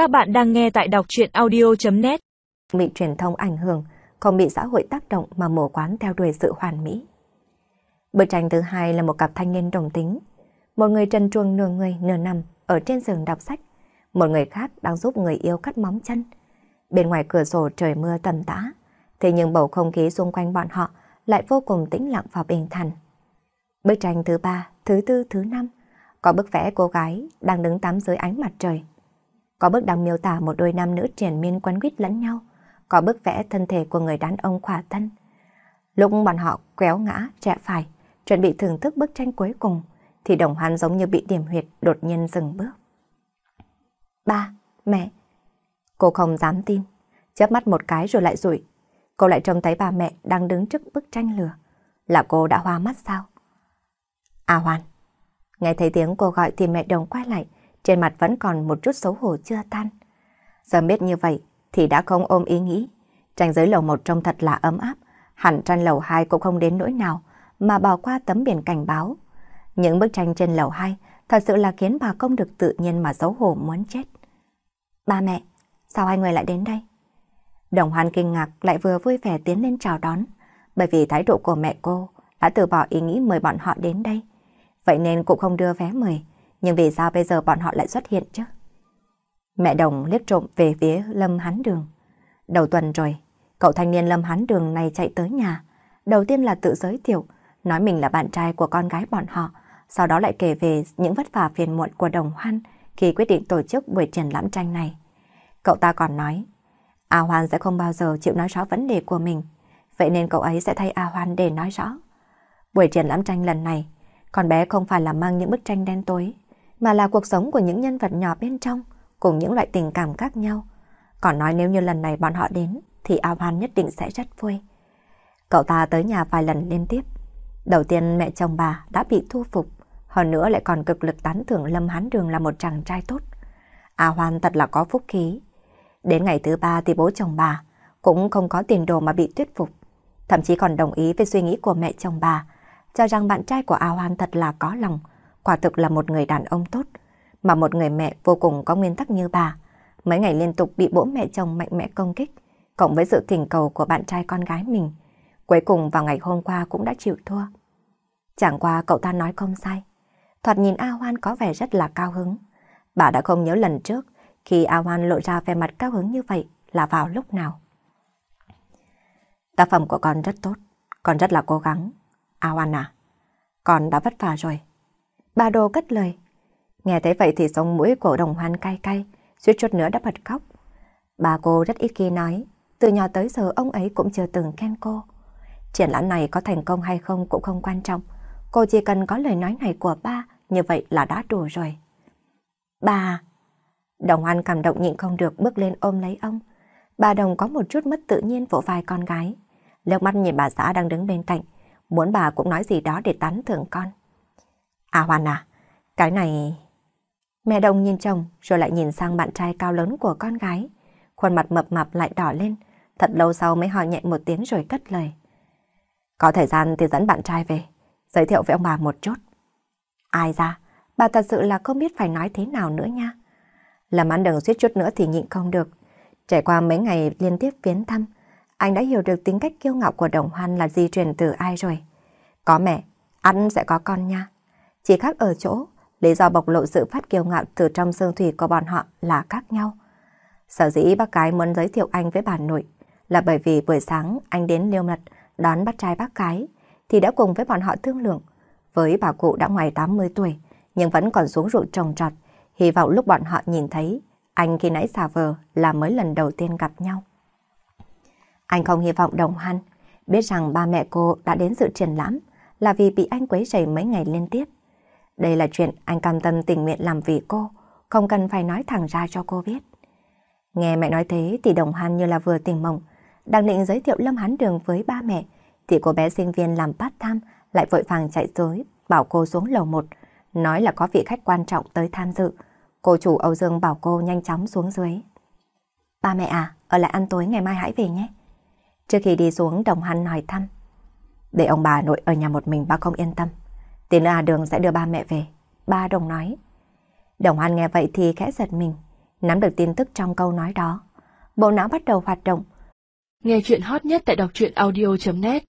Các bạn đang nghe tại đọc chuyện audio.net Bị truyền thông ảnh hưởng, không bị xã hội tác động mà mổ quán theo đuổi sự hoàn mỹ. Bức tranh thứ hai là một cặp thanh niên đồng tính. Một người trần truồng nửa người nửa nằm ở trên giường đọc sách. Một người khác đang giúp người yêu cắt móng chân. Bên ngoài cửa sổ trời mưa tầm tã. Thế nhưng bầu không khí xung quanh bọn họ lại vô cùng tĩnh lặng và bình thản. Bức tranh thứ ba, thứ tư, thứ năm có bức vẽ cô gái đang đứng tắm dưới ánh mặt trời. Có bức đang miêu tả một đôi nam nữ triển miên quấn quýt lẫn nhau. Có bức vẽ thân thể của người đàn ông khỏa thân. Lúc bọn họ kéo ngã, trẻ phải, chuẩn bị thưởng thức bức tranh cuối cùng, thì đồng hoan giống như bị điểm huyệt đột nhiên dừng bước. Ba, mẹ. Cô không dám tin, chớp mắt một cái rồi lại rủi. Cô lại trông thấy bà mẹ đang đứng trước bức tranh lửa. Là cô đã hoa mắt sao? À Hoan. Nghe thấy tiếng cô gọi thì mẹ đồng quay lại, trên mặt vẫn còn một chút xấu hổ chưa tan. Giờ biết như vậy thì đã không ôm ý nghĩ. Tranh giới lầu một trông thật là ấm áp, hẳn tranh lầu hai cũng không đến nỗi nào mà bỏ qua tấm biển cảnh báo. Những bức tranh trên lầu hai thật sự là khiến bà không được tự nhiên mà xấu hổ muốn chết. Ba mẹ, sao hai người lại đến đây? Đồng Hoan kinh ngạc lại vừa vui vẻ tiến lên chào đón, bởi vì thái độ của mẹ cô đã từ bỏ ý nghĩ mời bọn họ đến đây. Vậy nên cũng không đưa vé mời, nhưng vì sao bây giờ bọn họ lại xuất hiện chứ? Mẹ Đồng liếc trộm về phía Lâm Hán Đường. Đầu tuần rồi, cậu thanh niên Lâm Hán Đường này chạy tới nhà. Đầu tiên là tự giới thiệu, nói mình là bạn trai của con gái bọn họ, sau đó lại kể về những vất vả phiền muộn của Đồng Hoan khi quyết định tổ chức buổi triển lãm tranh này. Cậu ta còn nói, A Hoan sẽ không bao giờ chịu nói rõ vấn đề của mình, vậy nên cậu ấy sẽ thay A Hoan để nói rõ. Buổi triển lãm tranh lần này, con bé không phải là mang những bức tranh đen tối, mà là cuộc sống của những nhân vật nhỏ bên trong, cùng những loại tình cảm khác nhau. Còn nói nếu như lần này bọn họ đến, thì A Hoan nhất định sẽ rất vui. Cậu ta tới nhà vài lần liên tiếp. Đầu tiên mẹ chồng bà đã bị thu phục, hơn nữa lại còn cực lực tán thưởng Lâm Hán Đường là một chàng trai tốt. A Hoan thật là có phúc khí. Đến ngày thứ ba thì bố chồng bà cũng không có tiền đồ mà bị thuyết phục. Thậm chí còn đồng ý với suy nghĩ của mẹ chồng bà, cho rằng bạn trai của A Hoan thật là có lòng, quả thực là một người đàn ông tốt, mà một người mẹ vô cùng có nguyên tắc như bà. Mấy ngày liên tục bị bố mẹ chồng mạnh mẽ công kích, cộng với sự thỉnh cầu của bạn trai con gái mình. Cuối cùng vào ngày hôm qua cũng đã chịu thua. Chẳng qua cậu ta nói không sai. Thoạt nhìn A Hoan có vẻ rất là cao hứng. Bà đã không nhớ lần trước khi A Hoan lộ ra vẻ mặt cao hứng như vậy là vào lúc nào. Tác phẩm của con rất tốt, con rất là cố gắng. A Hoan à, con đã vất vả rồi. Bà Đồ cất lời. Nghe thấy vậy thì sống mũi của đồng hoan cay cay, suýt chút nữa đã bật khóc. Bà cô rất ít khi nói, từ nhỏ tới giờ ông ấy cũng chưa từng khen cô. Triển lãm này có thành công hay không cũng không quan trọng. Cô chỉ cần có lời nói này của ba, như vậy là đã đủ rồi. Bà! Đồng Hoan cảm động nhịn không được bước lên ôm lấy ông. Bà Đồng có một chút mất tự nhiên vỗ vai con gái. Lướt mắt nhìn bà xã đang đứng bên cạnh, muốn bà cũng nói gì đó để tán thưởng con. À Hoan à, cái này... Mẹ Đồng nhìn chồng rồi lại nhìn sang bạn trai cao lớn của con gái. Khuôn mặt mập mạp lại đỏ lên, thật lâu sau mới hỏi nhẹ một tiếng rồi cất lời. Có thời gian thì dẫn bạn trai về, giới thiệu với ông bà một chút. Ai ra, bà thật sự là không biết phải nói thế nào nữa nha. Làm ăn đừng suýt chút nữa thì nhịn không được. Trải qua mấy ngày liên tiếp viếng thăm, anh đã hiểu được tính cách kiêu ngạo của Đồng Hoan là di truyền từ ai rồi. Có mẹ, ăn sẽ có con nha. Chỉ khác ở chỗ, lý do bộc lộ sự phát kiêu ngạo từ trong xương thủy của bọn họ là khác nhau. Sở dĩ bác cái muốn giới thiệu anh với bà nội là bởi vì buổi sáng anh đến liêu mật đón bắt trai bác cái thì đã cùng với bọn họ thương lượng. Với bà cụ đã ngoài 80 tuổi nhưng vẫn còn xuống rượu trồng trọt, hy vọng lúc bọn họ nhìn thấy anh khi nãy xà vờ là mới lần đầu tiên gặp nhau. Anh không hy vọng đồng hành, biết rằng ba mẹ cô đã đến dự triển lãm là vì bị anh quấy rầy mấy ngày liên tiếp. Đây là chuyện anh cam tâm tình nguyện làm vì cô, không cần phải nói thẳng ra cho cô biết. Nghe mẹ nói thế thì đồng hàn như là vừa tỉnh mộng, đang định giới thiệu Lâm Hán Đường với ba mẹ, thì cô bé sinh viên làm part time lại vội vàng chạy tới, bảo cô xuống lầu một, nói là có vị khách quan trọng tới tham dự. Cô chủ Âu Dương bảo cô nhanh chóng xuống dưới. Ba mẹ à, ở lại ăn tối ngày mai hãy về nhé. Trước khi đi xuống đồng hành hỏi thăm. Để ông bà nội ở nhà một mình ba không yên tâm. Tí nữa à đường sẽ đưa ba mẹ về. Ba đồng nói. Đồng Hoan nghe vậy thì khẽ giật mình. Nắm được tin tức trong câu nói đó, bộ não bắt đầu hoạt động. Nghe chuyện hot nhất tại đọc truyện audio.net